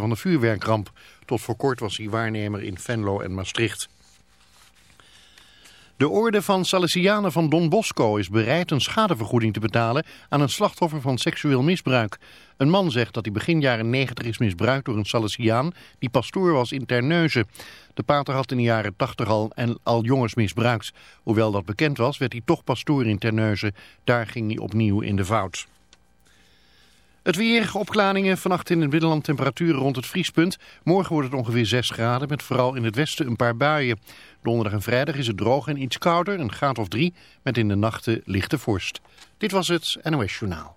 van de vuurwerkramp. Tot voor kort was hij waarnemer in Venlo en Maastricht. De orde van Salesianen van Don Bosco is bereid een schadevergoeding te betalen aan een slachtoffer van seksueel misbruik. Een man zegt dat hij begin jaren 90 is misbruikt door een Salesiaan die pastoor was in Terneuzen. De pater had in de jaren 80 al, en al jongens misbruikt. Hoewel dat bekend was, werd hij toch pastoor in Terneuzen. Daar ging hij opnieuw in de fout. Het weer, opklaringen, vannacht in het binnenland temperaturen rond het vriespunt. Morgen wordt het ongeveer 6 graden, met vooral in het westen een paar buien. Donderdag en vrijdag is het droog en iets kouder, een graad of drie, met in de nachten lichte vorst. Dit was het NOS Journaal.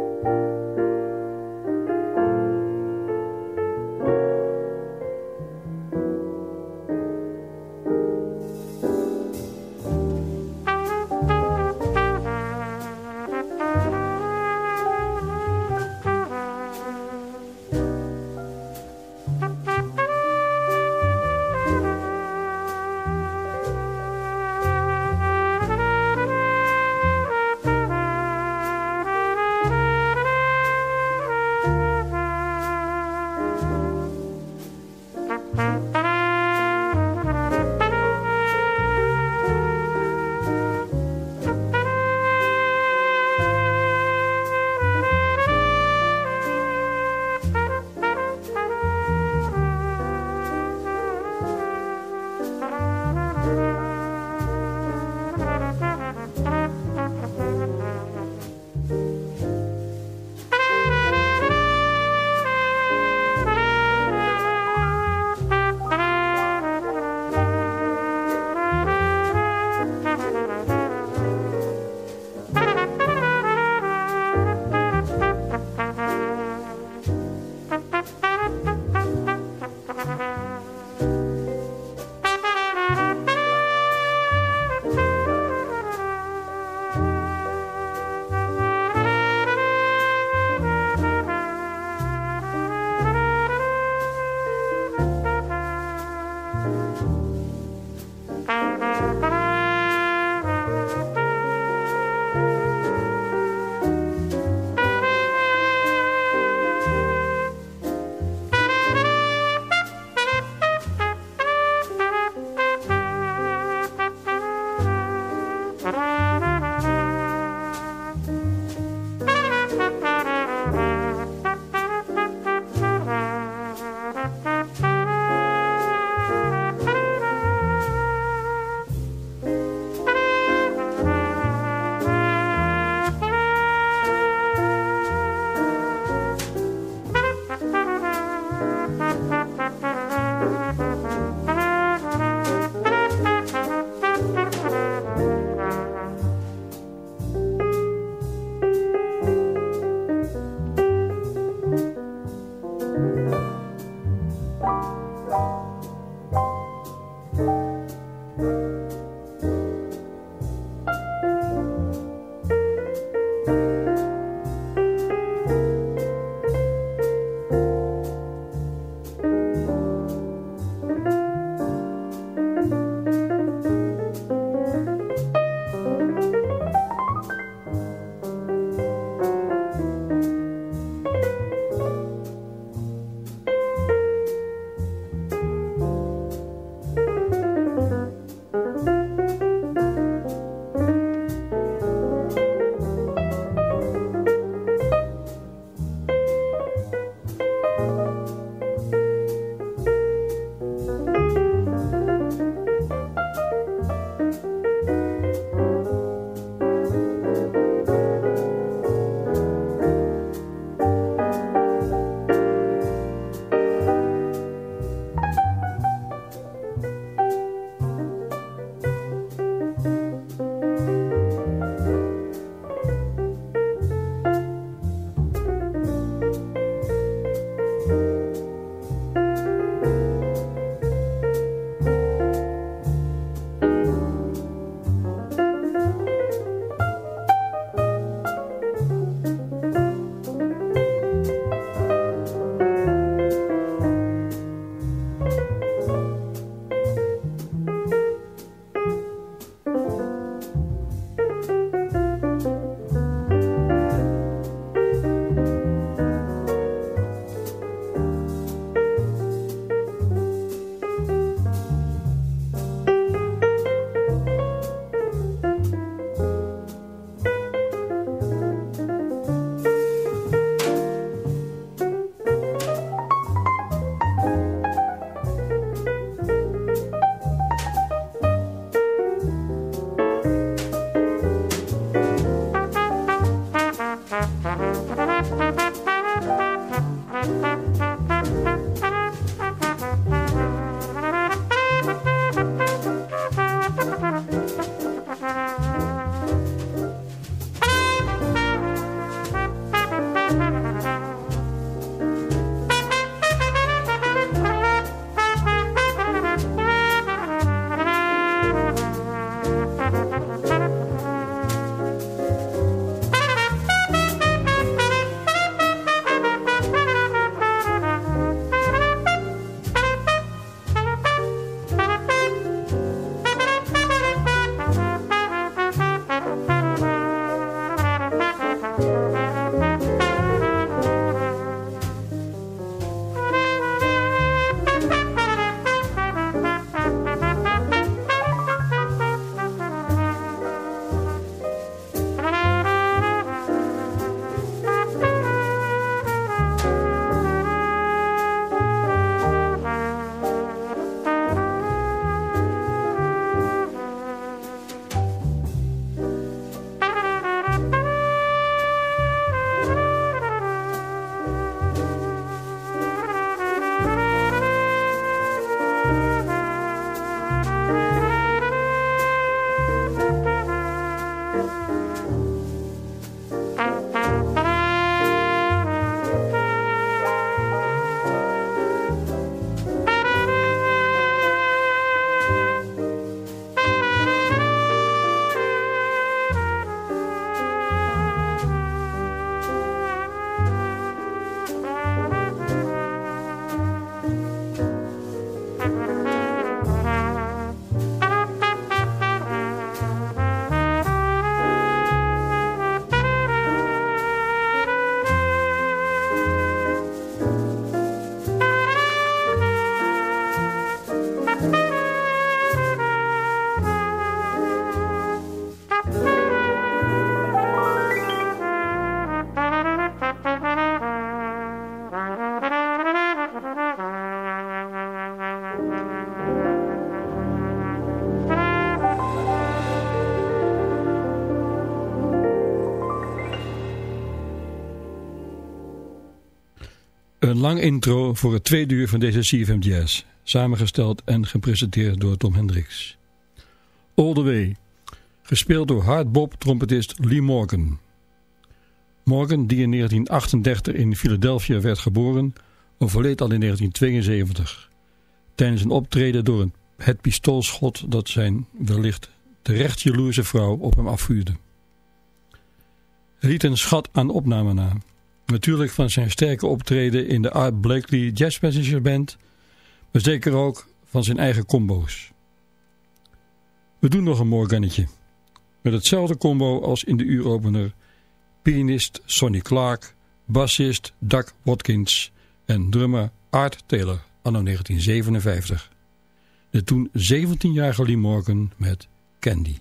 Lang intro voor het tweede uur van deze CFM Jazz. Samengesteld en gepresenteerd door Tom Hendricks. All the Way. Gespeeld door hardbop trompetist Lee Morgan. Morgan, die in 1938 in Philadelphia werd geboren, overleed al in 1972. Tijdens een optreden door het pistoolschot dat zijn wellicht terecht jaloerse vrouw op hem afvuurde. Hij liet een schat aan opname na. Natuurlijk van zijn sterke optreden in de Art Blakely Jazz Messenger Band, maar zeker ook van zijn eigen combo's. We doen nog een morgannetje. Met hetzelfde combo als in de uuropener. Pianist Sonny Clark, bassist Doug Watkins en drummer Art Taylor anno 1957. De toen 17-jarige Lee Morgan met Candy.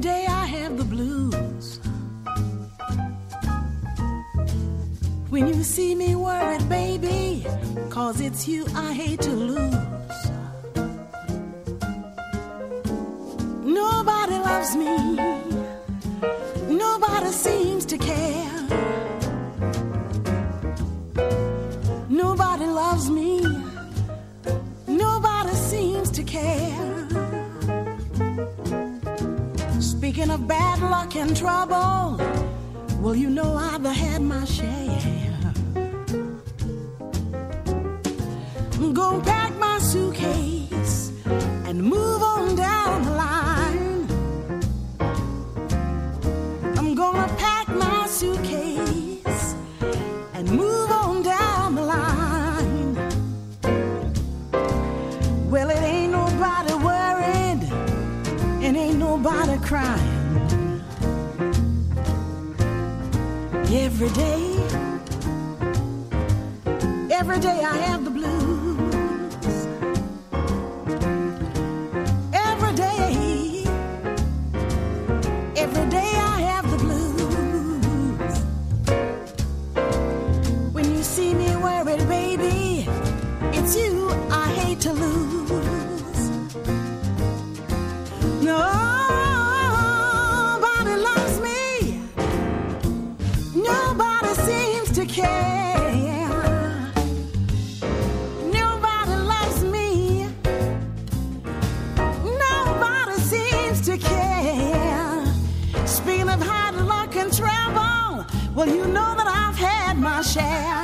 Day I nobody crying. Every day, every day I have the well, you know that I've had my share.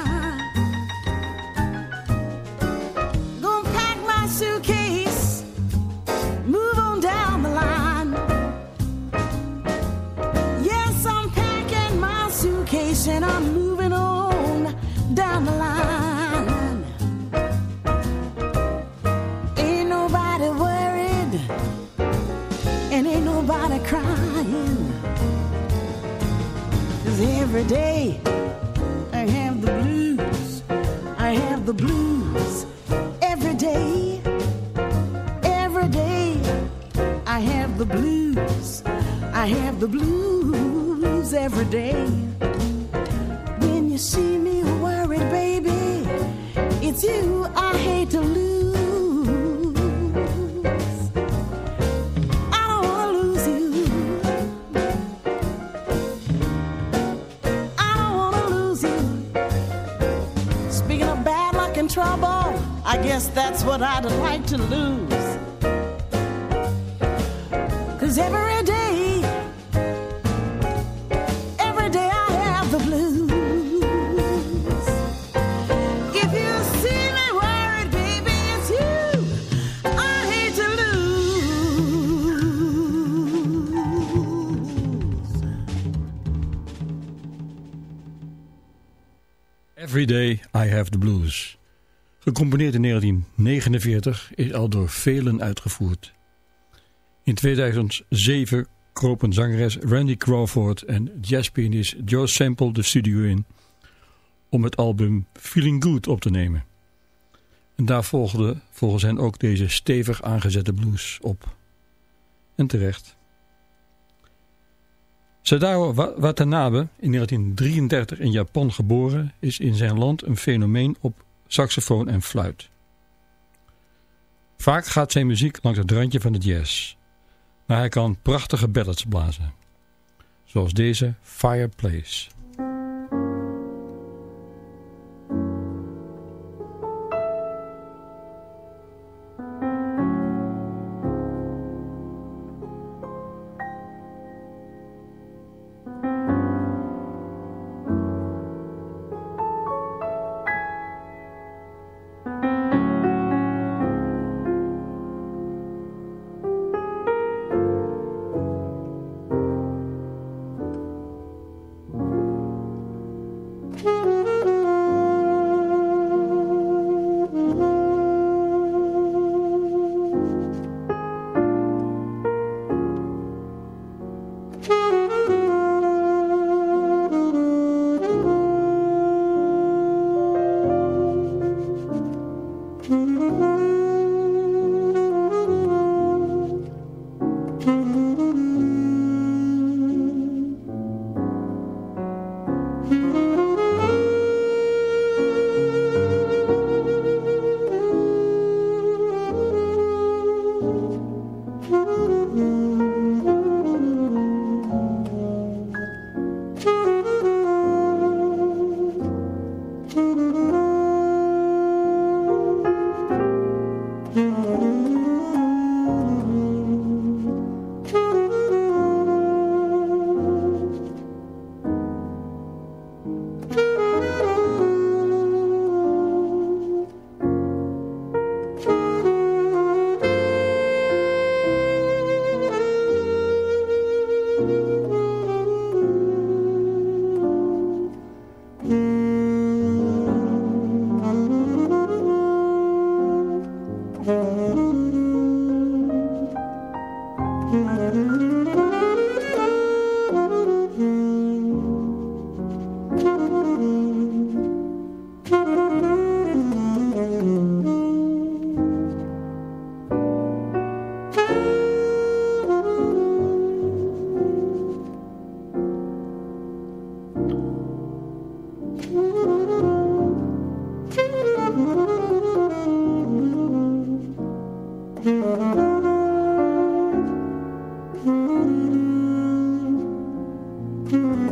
Guess that's what I'd like to lose. Cause every day, every day I have the blues. If you see me worried, baby, it's you I hate to lose. Every Day I Have the Blues. Gecomponeerd in 1949 is al door velen uitgevoerd. In 2007 kropen zangeres Randy Crawford en jazzpianist Joe Sample de studio in om het album Feeling Good op te nemen. En daar volgde volgens hen ook deze stevig aangezette blues op. En terecht. Sadao Watanabe, in 1933 in Japan geboren, is in zijn land een fenomeen op saxofoon en fluit. Vaak gaat zijn muziek langs het randje van de jazz, maar hij kan prachtige ballads blazen. Zoals deze Fireplace.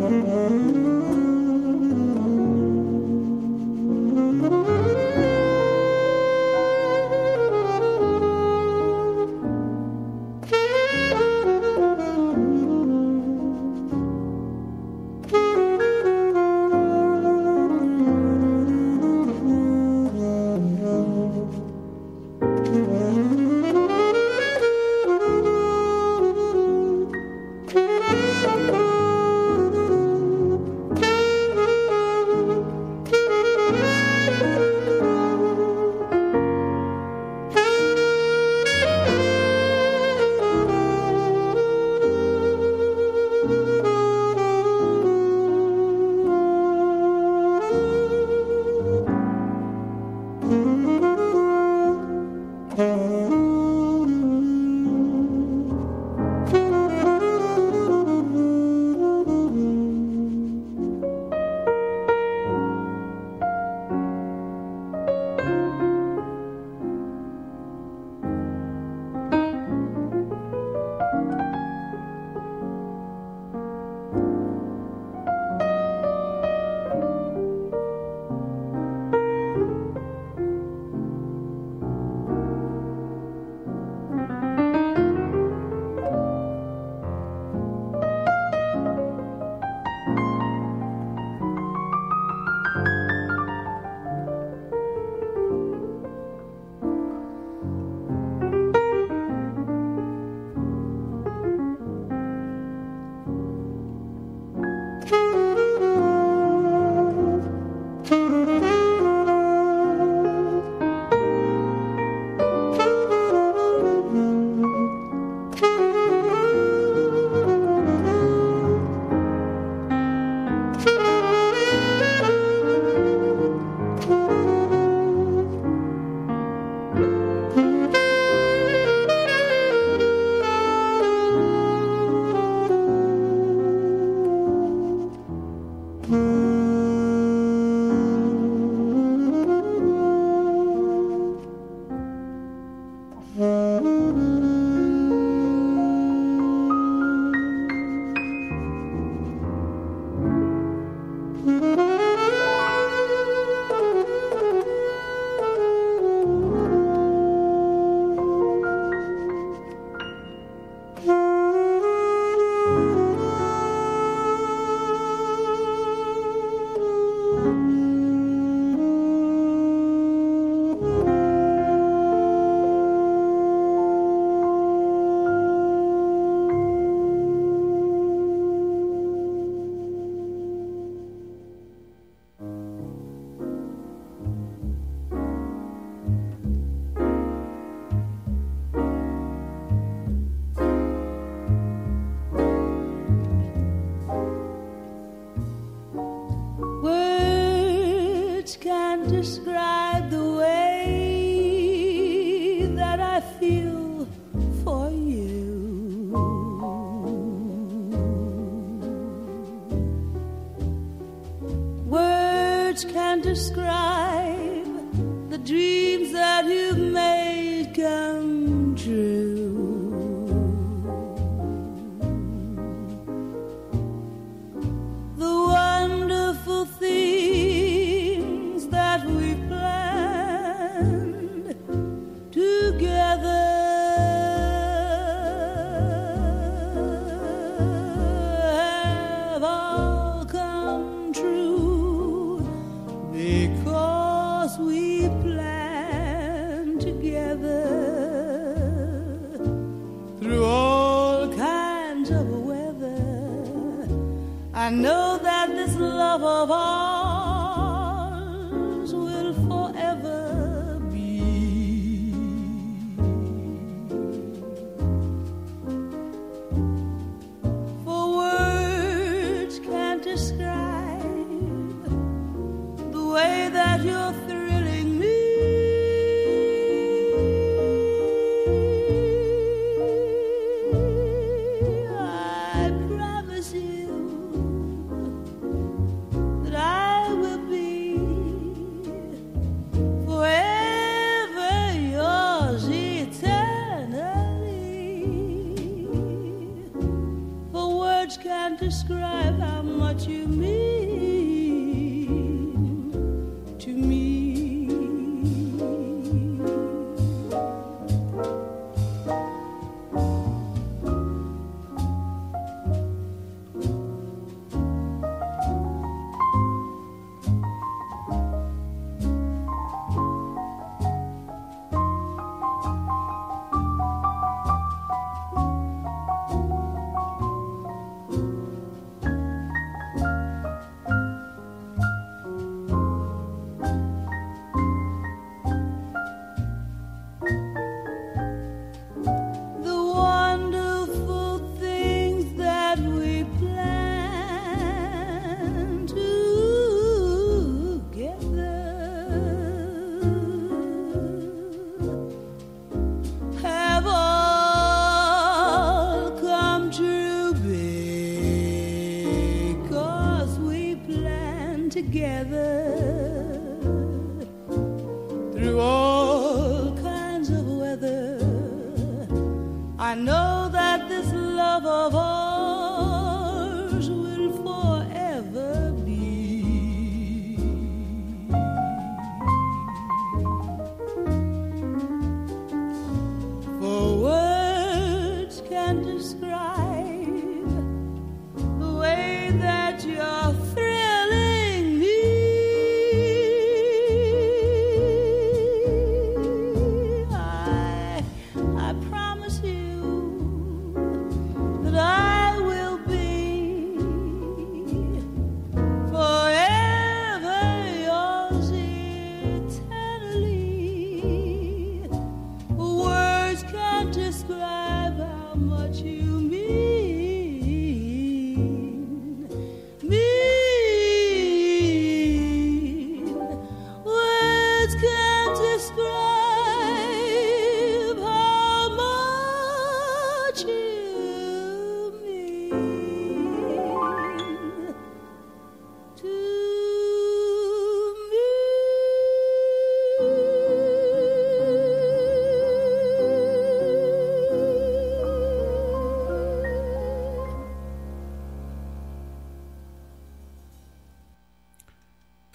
Música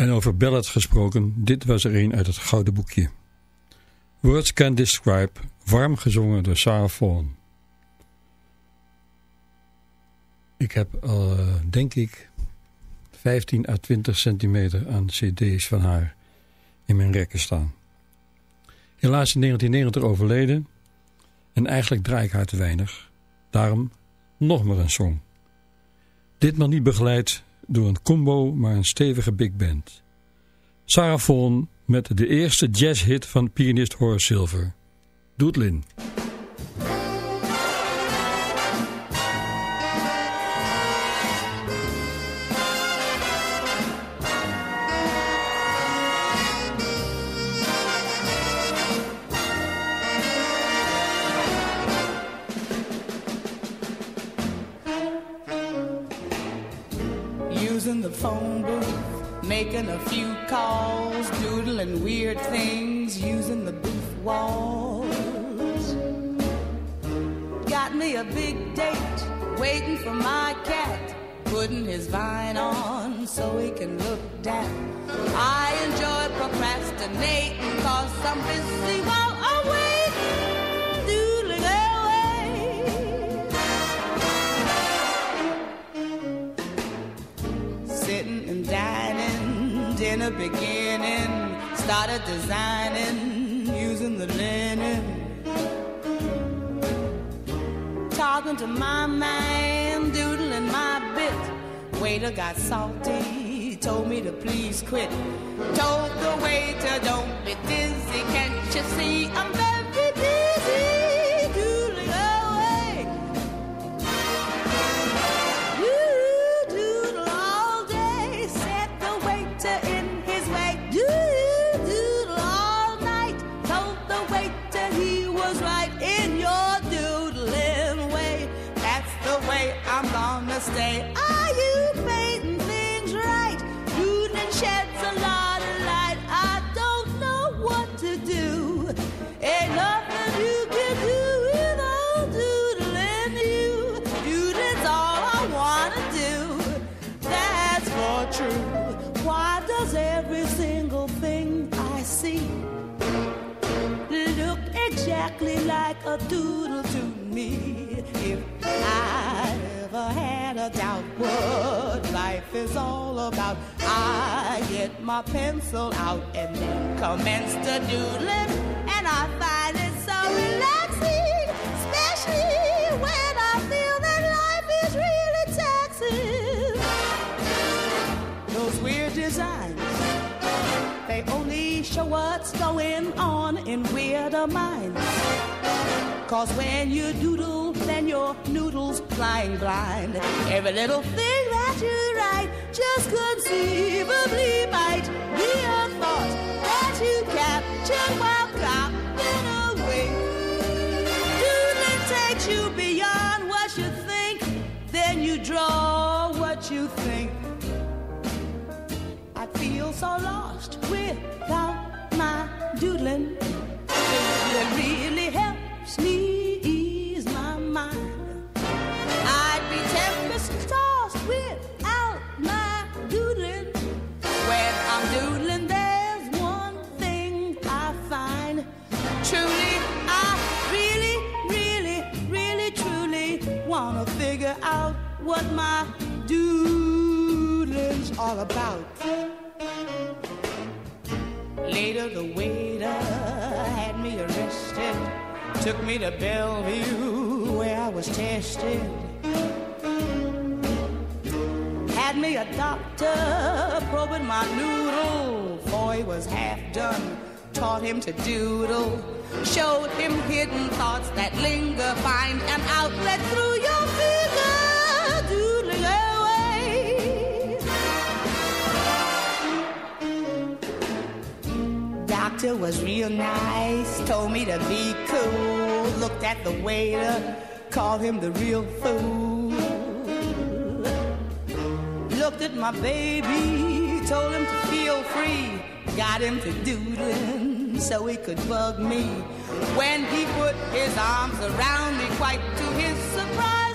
En over ballads gesproken, dit was er een uit het Gouden Boekje. Words Can Describe, warm gezongen door Sarah Vaughan. Ik heb, al, eh, denk ik, 15 à 20 centimeter aan cd's van haar in mijn rekken staan. Helaas in 1990 overleden en eigenlijk draai ik haar te weinig. Daarom nog maar een song. Ditmaal niet begeleid door een combo, maar een stevige big band. Sarah Vaughan met de eerste jazzhit van pianist Horace Silver. Doetlin. Little thing all about. Later, the waiter had me arrested, took me to Bellevue where I was tested. Had me a doctor probing my noodle, for he was half done. Taught him to doodle, showed him hidden thoughts that linger. Find an outlet through Doctor was real nice, told me to be cool. Looked at the waiter, called him the real fool. Looked at my baby, told him to feel free. Got him to doodling so he could bug me. When he put his arms around me, quite to his surprise,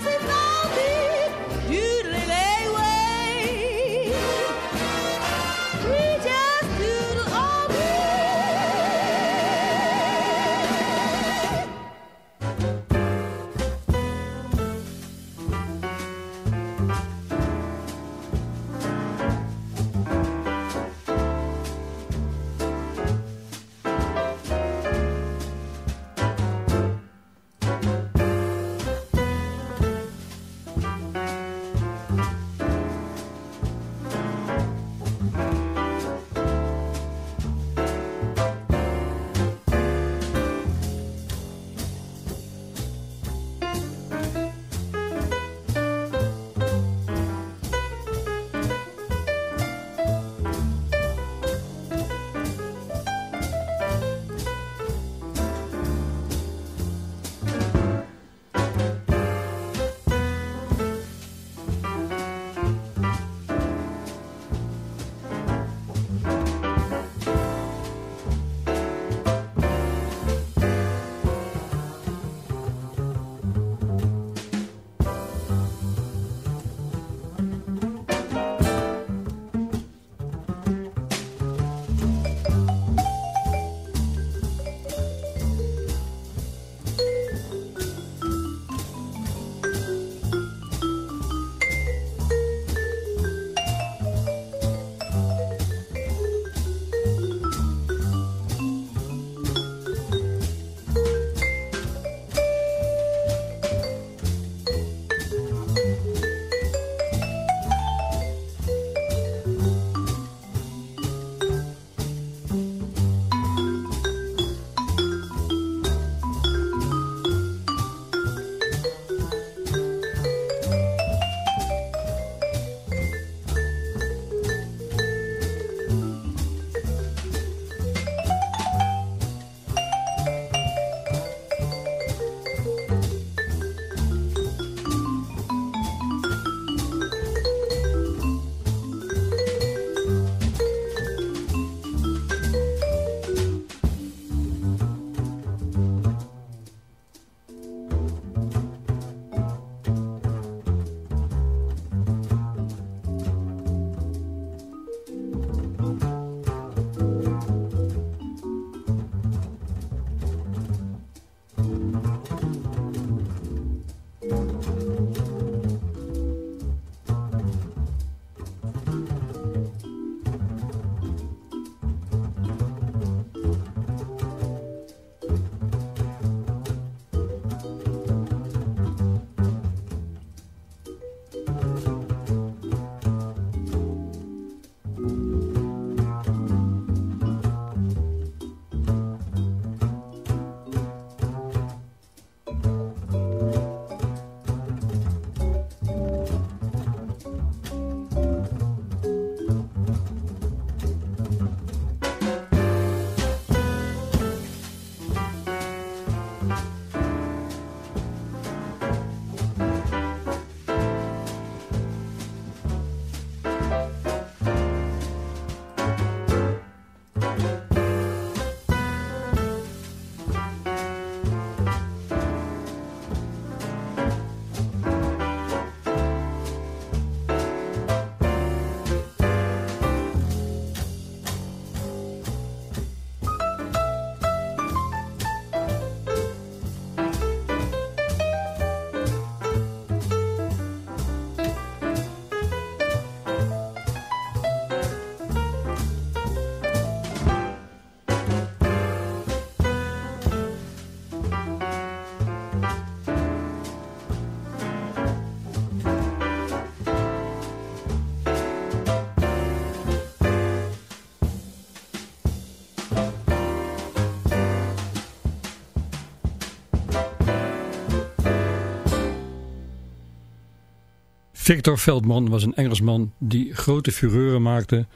Victor Veldman was een Engelsman die grote fureuren maakte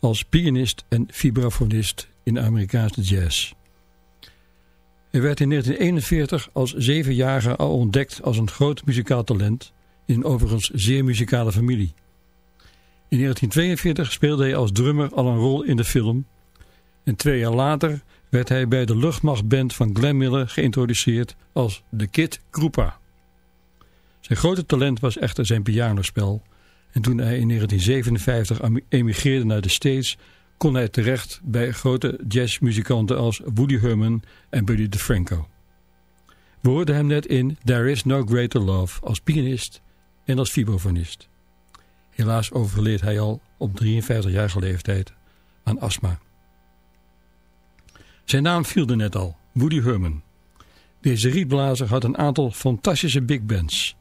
als pianist en vibrafonist in de Amerikaanse jazz. Hij werd in 1941 als zevenjarige al ontdekt als een groot muzikaal talent in een overigens zeer muzikale familie. In 1942 speelde hij als drummer al een rol in de film en twee jaar later werd hij bij de luchtmachtband van Glenn Miller geïntroduceerd als de Kid Krupa. Zijn grote talent was echter zijn pianospel. En toen hij in 1957 emigreerde naar de States... kon hij terecht bij grote jazzmuzikanten als Woody Herman en Buddy DeFranco. We hoorden hem net in There Is No Greater Love als pianist en als vibrafonist. Helaas overleed hij al op 53-jarige leeftijd aan astma. Zijn naam viel er net al, Woody Herman. Deze rietblazer had een aantal fantastische big bands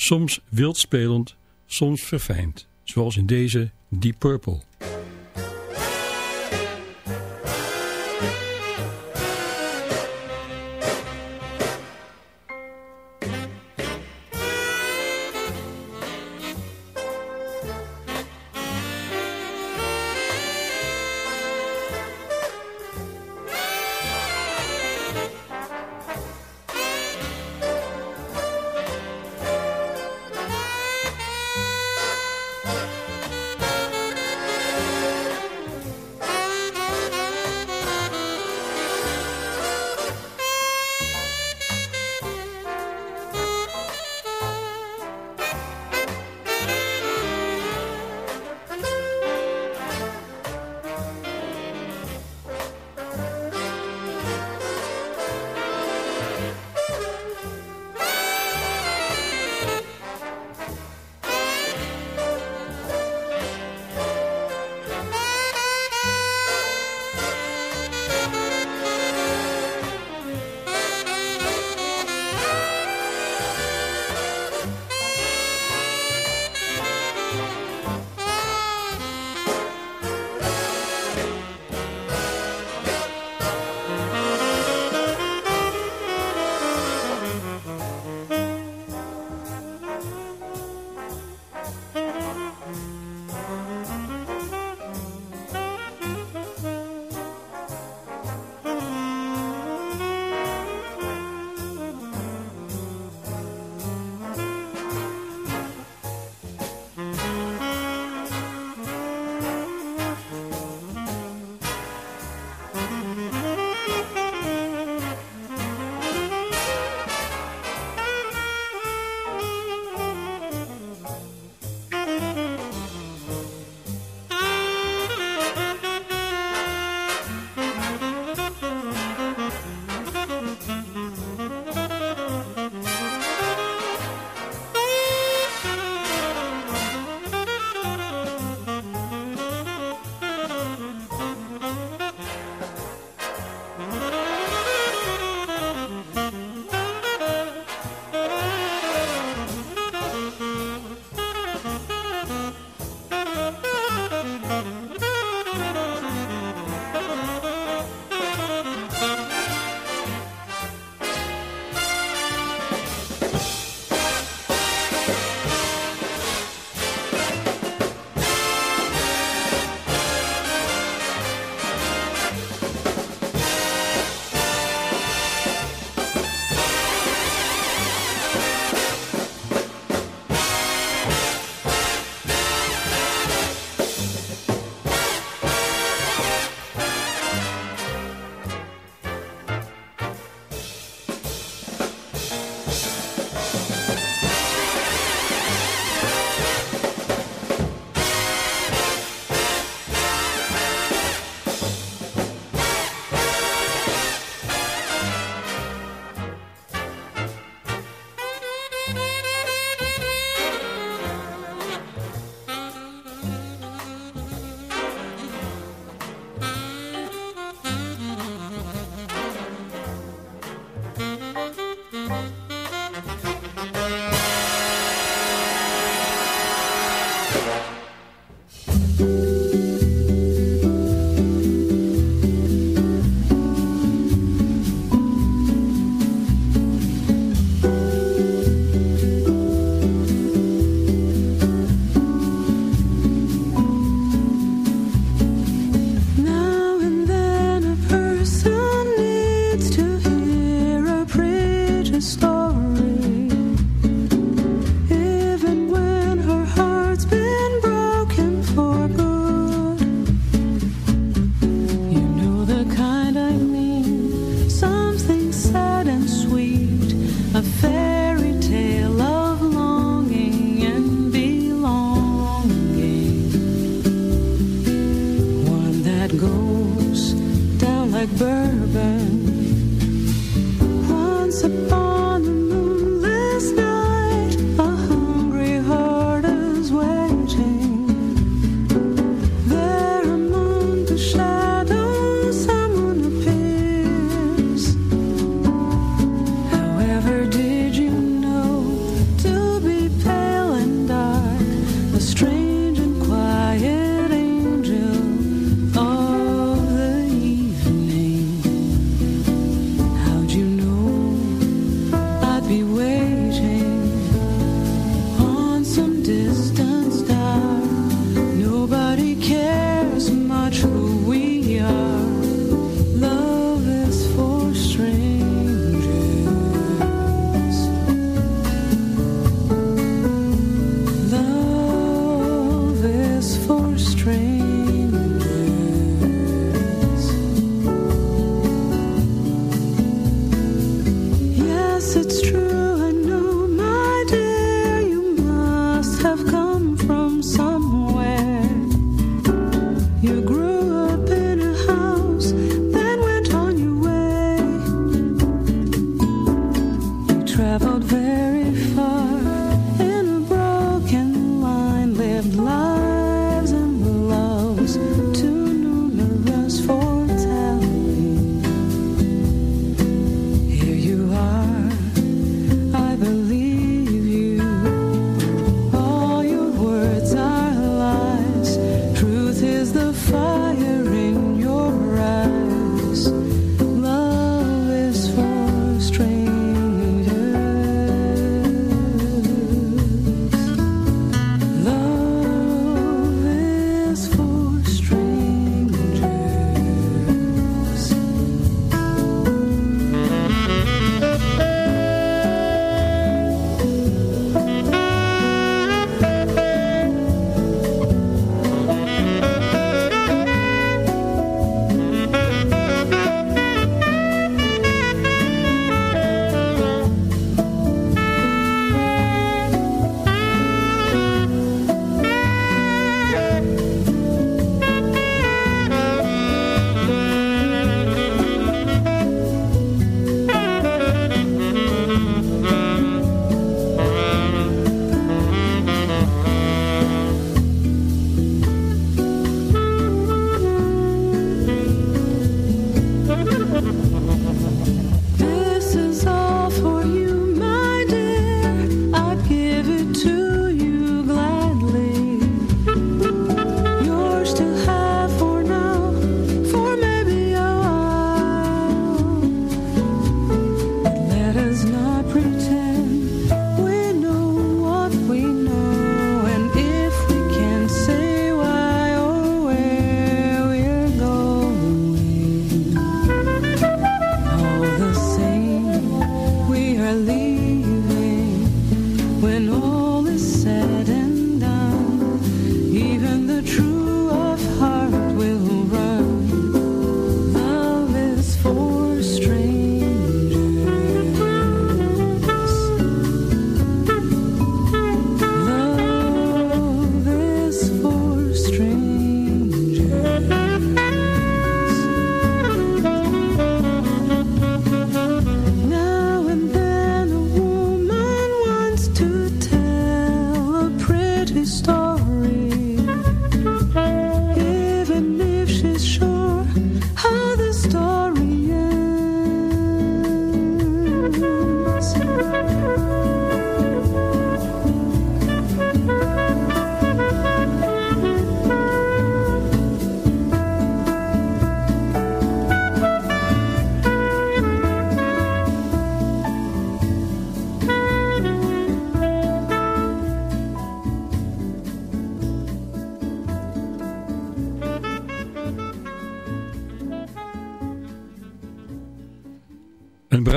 soms wildspelend, soms verfijnd, zoals in deze Deep Purple. like bourbon.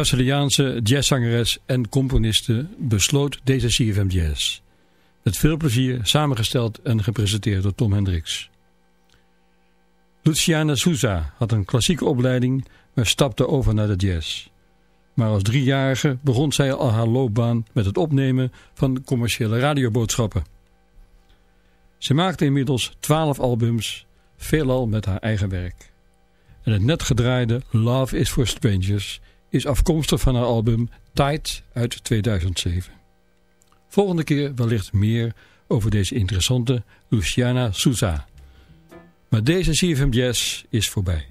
Braziliaanse jazzzangeres en componiste besloot deze CFM Jazz. Met veel plezier samengesteld en gepresenteerd door Tom Hendricks. Luciana Souza had een klassieke opleiding, maar stapte over naar de jazz. Maar als driejarige begon zij al haar loopbaan met het opnemen van commerciële radioboodschappen. Ze maakte inmiddels twaalf albums, veelal met haar eigen werk. En het net gedraaide Love is for Strangers is afkomstig van haar album Tight uit 2007. Volgende keer wellicht meer over deze interessante Luciana Souza. Maar deze CFM Jazz is voorbij.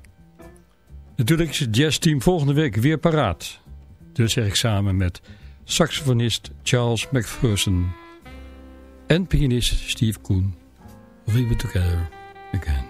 Natuurlijk is het jazzteam volgende week weer paraat. Dus zeg ik samen met saxofonist Charles McPherson en pianist Steve Koen. We'll be together again.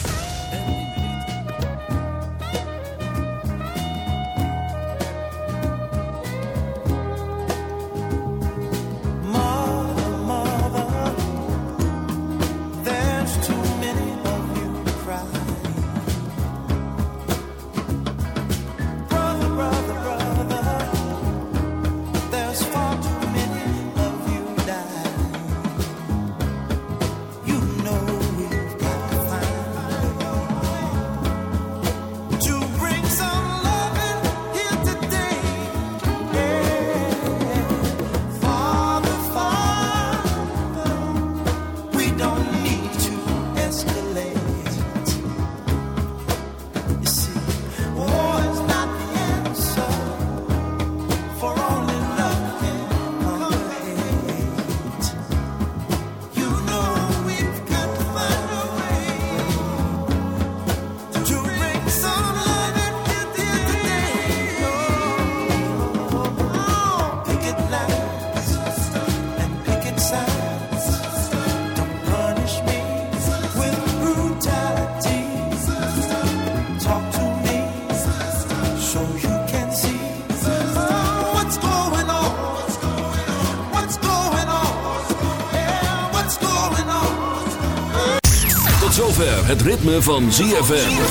het ritme van ZFM.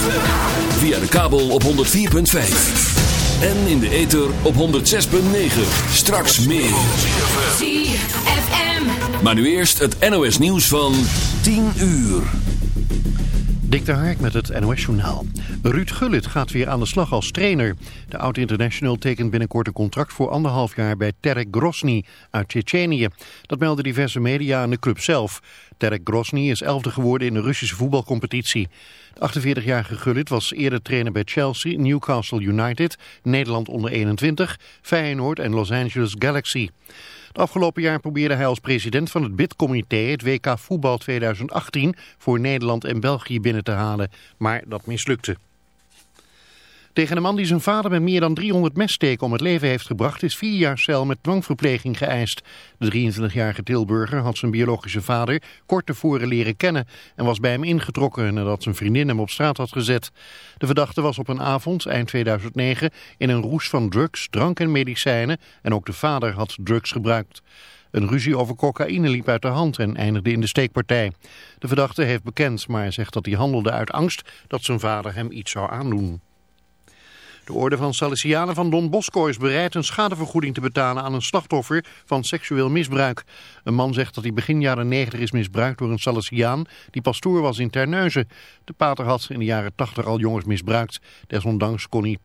Via de kabel op 104.5. En in de ether op 106.9. Straks meer. ZFM. Maar nu eerst het NOS nieuws van 10 uur. Dik de Hark met het NOS Journaal. Ruud Gullit gaat weer aan de slag als trainer. De oud-international tekent binnenkort een contract voor anderhalf jaar bij Terek Grosny uit Tsjetsjenië. Dat melden diverse media en de club zelf. Terek Grosny is elfde geworden in de Russische voetbalcompetitie. De 48-jarige Gullit was eerder trainer bij Chelsea, Newcastle United, Nederland onder 21, Feyenoord en Los Angeles Galaxy. Het afgelopen jaar probeerde hij als president van het BID-comité het WK Voetbal 2018 voor Nederland en België binnen te halen, maar dat mislukte. Tegen een man die zijn vader met meer dan 300 messteken om het leven heeft gebracht is vier jaar cel met dwangverpleging geëist. De 23-jarige Tilburger had zijn biologische vader kort tevoren leren kennen en was bij hem ingetrokken nadat zijn vriendin hem op straat had gezet. De verdachte was op een avond, eind 2009, in een roes van drugs, drank en medicijnen en ook de vader had drugs gebruikt. Een ruzie over cocaïne liep uit de hand en eindigde in de steekpartij. De verdachte heeft bekend, maar zegt dat hij handelde uit angst dat zijn vader hem iets zou aandoen. De orde van Salesianen van Don Bosco is bereid een schadevergoeding te betalen aan een slachtoffer van seksueel misbruik. Een man zegt dat hij begin jaren 90 is misbruikt door een Salesiaan die pastoor was in Terneuzen. De pater had in de jaren 80 al jongens misbruikt. Desondanks kon hij